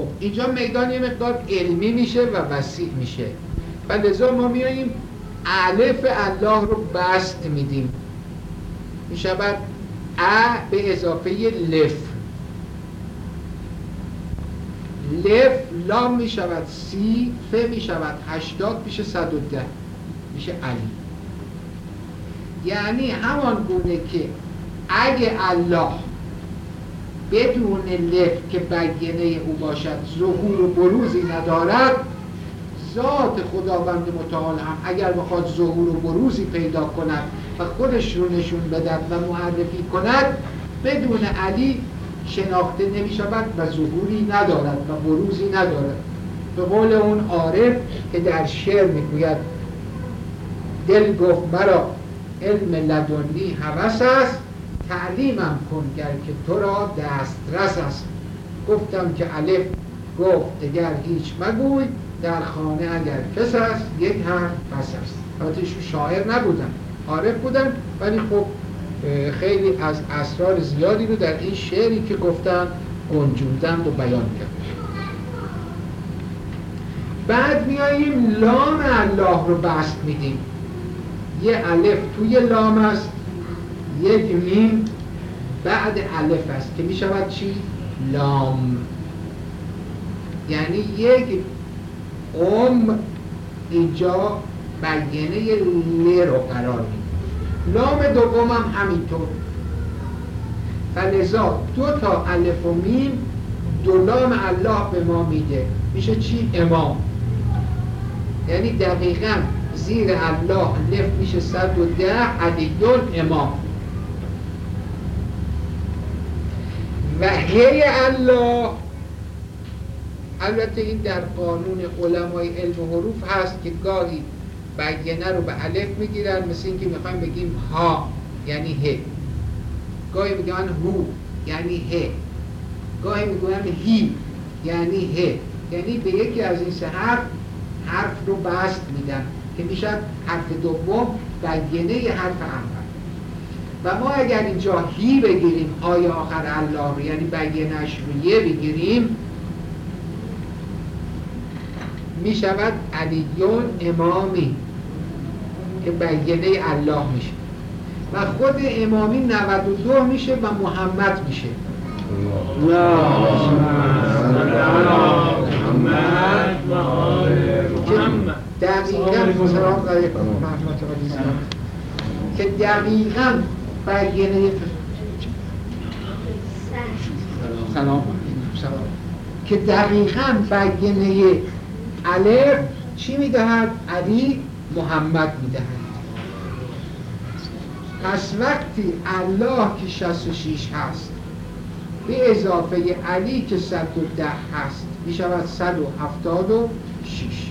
خب اینجا میدان یه مقدار علمی میشه و وسیع میشه. و لذا ما میاییم الف الله رو بست میدیم. می‌شود ا به اضافه لف. لف لام می‌شود سی ف می‌شود هشتاد میشه صد و ده. میشه علی. یعنی همان گونه که اگه الله بدون لف که بیانه او باشد ظهور و بروزی ندارد. ذات خداوند متعال هم اگر بخواد ظهور و بروزی پیدا کند و خودش رو نشون بدد و معرفی کند بدون علی شناخته نمی شود و ظهوری ندارد و بروزی ندارد. به قول اون عارف که در شعر می‌گوید دل گفت مرا علم لدنی هوس است. تعلیمم کن گر که تو را دسترس است. گفتم که الف گفت اگر هیچ مگوی در خانه اگر کس است یک حرف پس است. البته شاعر نبودن عارف بودن ولی خب خیلی از اسرار زیادی رو در این شعری که گفتن گنجوندن و بیان کرد. بعد میاییم لام الله رو بست میدیم. یه الف توی لام است یک میم بعد الف است که می‌شود چی؟ لام. یعنی یک ام اینجا بیانه ل رو قرار میده. لام دوم هم همینطور. و لذا دو تا الف و میم دو لام الله به ما میده. میشه چی؟ امام. یعنی دقیقا زیر الله لف میشه صد و ده علیون امام. و هی الله. البته این در قانون علمای علم حروف هست که گاهی بیانه رو به الف می‌گیرن مثل اینکه می‌خوایم بگیم ها یعنی ه. گاهی میگن هو یعنی ه. گاهی میگن هی یعنی ه. یعنی به یکی از این سه حرف حرف رو بست میدن که می‌شد حرف دوم بیانه حرف اول. و ما اگر اینجا هی بگیریم آیا آخر الله رو یعنی بیانش رو یه بگیریم می شود علیون امامی. که بیانه الله میشه. و خود امامی 92 میشه و محمد میشه. دقیقا سلام. که دقیقا بیانه سلام. سلام. که دقیقا بیانه الف چی می‌دهد؟ علی محمد می‌دهد. پس وقتی الله که 66 هست به اضافه علی که 110 هست می شود 176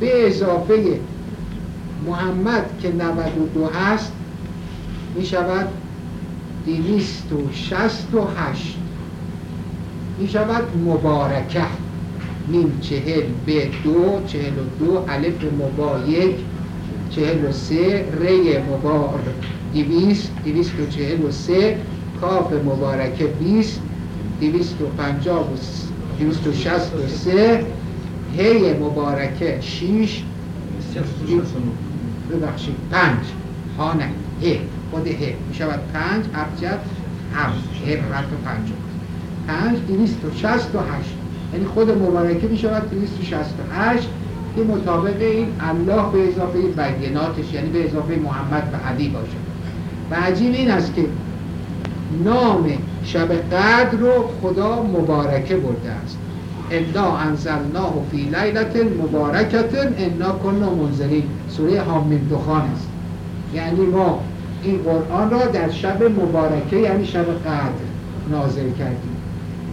به اضافه محمد که 92 هست می شود 268 می شود مبارکه. نیم چهل به دو چهل و دو الف مبا یک چهل و سه ری مبار دیویست دیویست و چهل و سه کاف مبارکه بیست دیویست و پنجاب و دیویست و شست و سه هی مبارکه شیش ببخشید پنج. ها نه. هی خود هی می شود پنج ابجد هفت. هی حرف پنجم. پنج دیویست و شست و هشت. یعنی خود مبارکه می شود 268 که مطابق این الله به اضافه بیاناتش یعنی به اضافه محمد و علی باشه. و عجیب این است که نام شب قدر رو خدا مبارکه برده است. انا انزلناه فی لیلت مبارکت انا کنا منزلین. سوره حامیم دخان است. یعنی ما این قرآن را در شب مبارکه یعنی شب قدر نازل کردیم.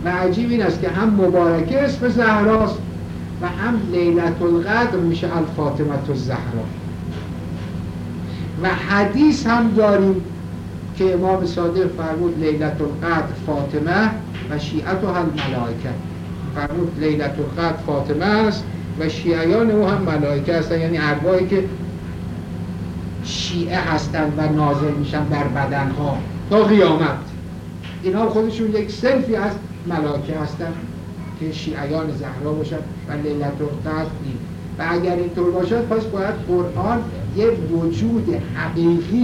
و عجیب این است که هم مبارکه اسم زهراست و هم لیلت القدر میشه الفاطمت الزهرا. و حدیث هم داریم که امام صادق فرمود لیلت القدر فاطمه و شیعت و هم ملائکه فرمود لیلت القدر فاطمه است و شیعیان او هم ملائکه هستن یعنی ارواحی که شیعه هستند و نازل میشن بر بدنها. تا قیامت. اینها خودشون یک سلفی از ملاکه هستن که شیعیان زهرا باشد و لیلت القدر و اگر اینطور باشد پس باید قرآن یه وجود حقیقی